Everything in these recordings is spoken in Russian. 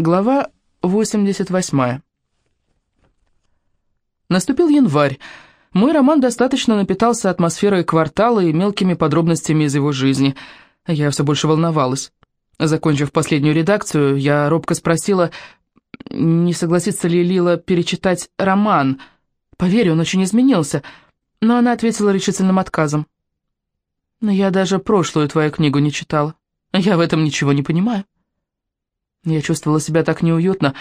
Глава 88. Наступил январь. Мой роман достаточно напитался атмосферой квартала и мелкими подробностями из его жизни. Я все больше волновалась. Закончив последнюю редакцию, я робко спросила, не согласится ли Лила перечитать роман. Поверь, он очень изменился. Но она ответила решительным отказом. Я даже прошлую твою книгу не читала. Я в этом ничего не понимаю. Я чувствовала себя так неуютно,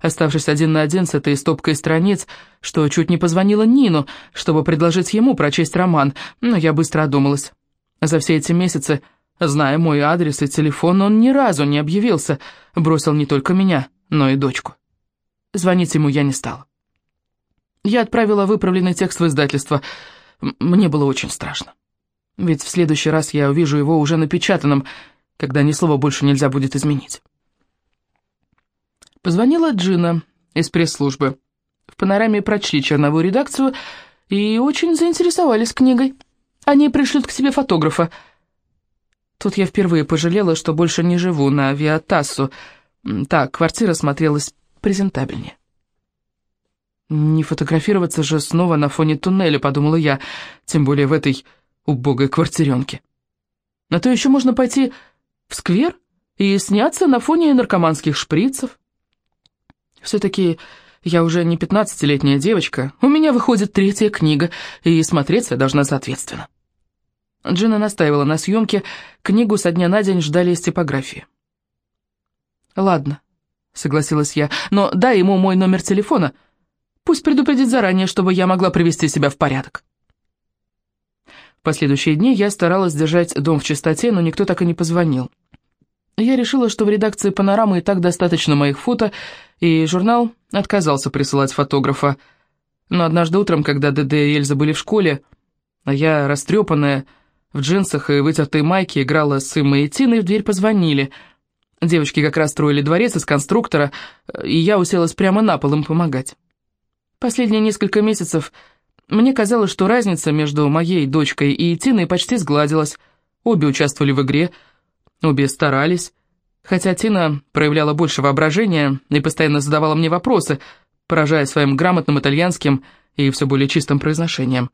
оставшись один на один с этой стопкой страниц, что чуть не позвонила Нину, чтобы предложить ему прочесть роман, но я быстро одумалась. За все эти месяцы, зная мой адрес и телефон, он ни разу не объявился, бросил не только меня, но и дочку. Звонить ему я не стала. Я отправила выправленный текст в издательство. Мне было очень страшно. Ведь в следующий раз я увижу его уже напечатанным, когда ни слова больше нельзя будет изменить. Позвонила Джина из пресс-службы. В панораме прочли черновую редакцию и очень заинтересовались книгой. Они пришлют к себе фотографа. Тут я впервые пожалела, что больше не живу на Виатассу. Так, квартира смотрелась презентабельнее. «Не фотографироваться же снова на фоне туннеля», — подумала я, тем более в этой убогой квартиренке. На то еще можно пойти в сквер и сняться на фоне наркоманских шприцев. Все-таки я уже не пятнадцатилетняя девочка, у меня выходит третья книга, и смотреться я должна соответственно. Джина настаивала на съемке, книгу со дня на день ждали из типографии. «Ладно», — согласилась я, — «но дай ему мой номер телефона. Пусть предупредит заранее, чтобы я могла привести себя в порядок». В последующие дни я старалась держать дом в чистоте, но никто так и не позвонил. Я решила, что в редакции «Панорамы» и так достаточно моих фото, и журнал отказался присылать фотографа. Но однажды утром, когда ДД и Эльза были в школе, а я, растрепанная, в джинсах и вытертой майке, играла с Иммой и Тиной, в дверь позвонили. Девочки как раз строили дворец из конструктора, и я уселась прямо на пол им помогать. Последние несколько месяцев мне казалось, что разница между моей дочкой и Тиной почти сгладилась. Обе участвовали в игре — Обе старались, хотя Тина проявляла больше воображения и постоянно задавала мне вопросы, поражая своим грамотным итальянским и все более чистым произношением.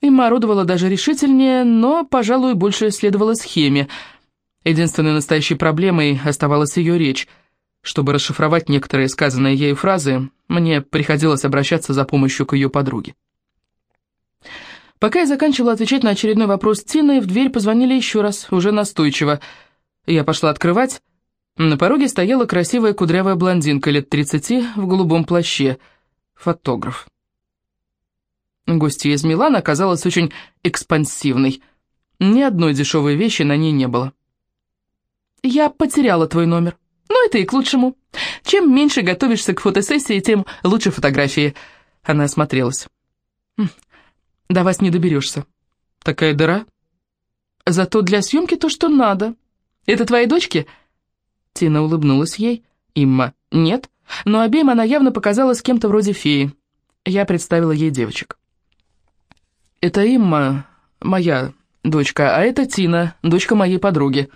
Имма орудовала даже решительнее, но, пожалуй, больше следовала схеме. Единственной настоящей проблемой оставалась ее речь. Чтобы расшифровать некоторые сказанные ею фразы, мне приходилось обращаться за помощью к ее подруге. Пока я заканчивала отвечать на очередной вопрос Тины, в дверь позвонили еще раз, уже настойчиво. Я пошла открывать. На пороге стояла красивая кудрявая блондинка лет 30 в голубом плаще. Фотограф. Гостья из Милана оказалась очень экспансивной. Ни одной дешевой вещи на ней не было. «Я потеряла твой номер. Ну, это и к лучшему. Чем меньше готовишься к фотосессии, тем лучше фотографии». Она осмотрелась. «Хм, до вас не доберешься. Такая дыра. Зато для съемки то, что надо. Это твои дочки?» Тина улыбнулась ей. Имма «нет». Но обеим она явно показалась кем-то вроде феи. Я представила ей девочек. «Это Имма, моя дочка, а это Тина, дочка моей подруги».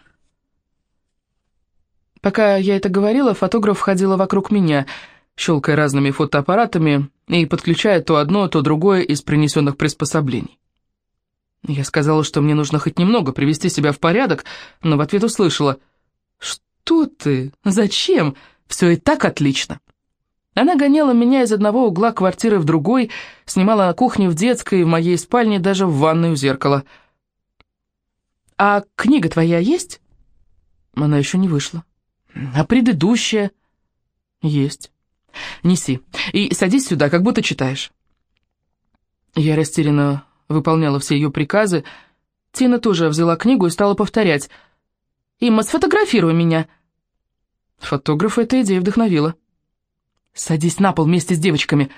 Пока я это говорила, фотограф ходила вокруг меня — щелкая разными фотоаппаратами и подключая то одно, то другое из принесенных приспособлений. Я сказала, что мне нужно хоть немного привести себя в порядок, но в ответ услышала «Что ты? Зачем? Все и так отлично». Она гоняла меня из одного угла квартиры в другой, снимала на кухне, в детской, в моей спальне, даже в ванной у зеркала. «А книга твоя есть?» Она еще не вышла. «А предыдущая?» «Есть». Неси. И садись сюда, как будто читаешь». Я растерянно выполняла все ее приказы. Тина тоже взяла книгу и стала повторять. «Имма, сфотографируй меня!» Фотографа эта идея вдохновила. «Садись на пол вместе с девочками!»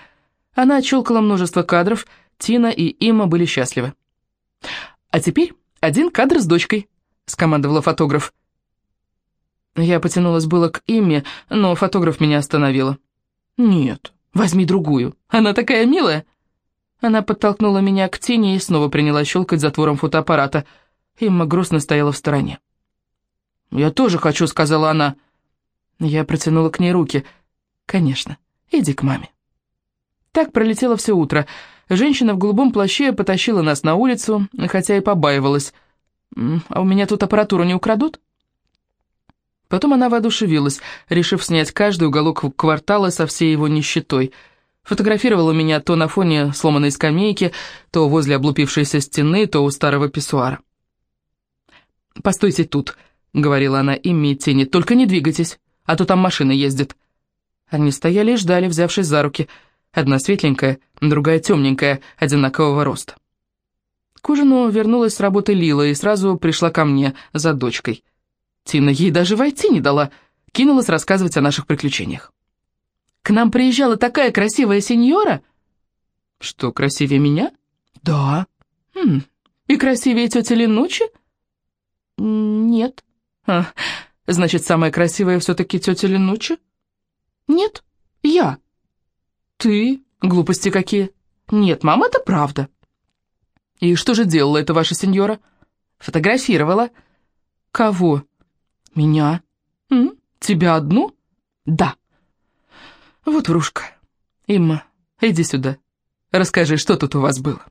Она отщелкала множество кадров, Тина и Имма были счастливы. «А теперь один кадр с дочкой», — скомандовала фотограф. Я потянулась было к Имме, но фотограф меня остановила. «Нет, возьми другую. Она такая милая». Она подтолкнула меня к тени и снова приняла щелкать затвором фотоаппарата. Имма грустно стояла в стороне. «Я тоже хочу», — сказала она. Я протянула к ней руки. «Конечно, иди к маме». Так пролетело все утро. Женщина в голубом плаще потащила нас на улицу, хотя и побаивалась. «А у меня тут аппаратуру не украдут?» Потом она воодушевилась, решив снять каждый уголок квартала со всей его нищетой. Фотографировала меня то на фоне сломанной скамейки, то возле облупившейся стены, то у старого писсуара. «Постойте тут», — говорила она Имми и Тени, — «только не двигайтесь, а то там машина ездит». Они стояли и ждали, взявшись за руки. Одна светленькая, другая темненькая, одинакового роста. К ужину вернулась с работы Лила и сразу пришла ко мне за дочкой. Тина ей даже войти не дала, кинулась рассказывать о наших приключениях. «К нам приезжала такая красивая сеньора!» «Что, красивее меня?» «Да». Хм. «И красивее тети Ленучи?» «Нет». А, «Значит, самая красивая все-таки тетя Ленучи?» «Нет, я». «Ты? Глупости какие?» «Нет, мам, это правда». «И что же делала эта ваша сеньора?» «Фотографировала». «Кого?» «Меня?» М? «Тебя одну?» «Да». «Вот врушка. Имма, иди сюда. Расскажи, что тут у вас было?»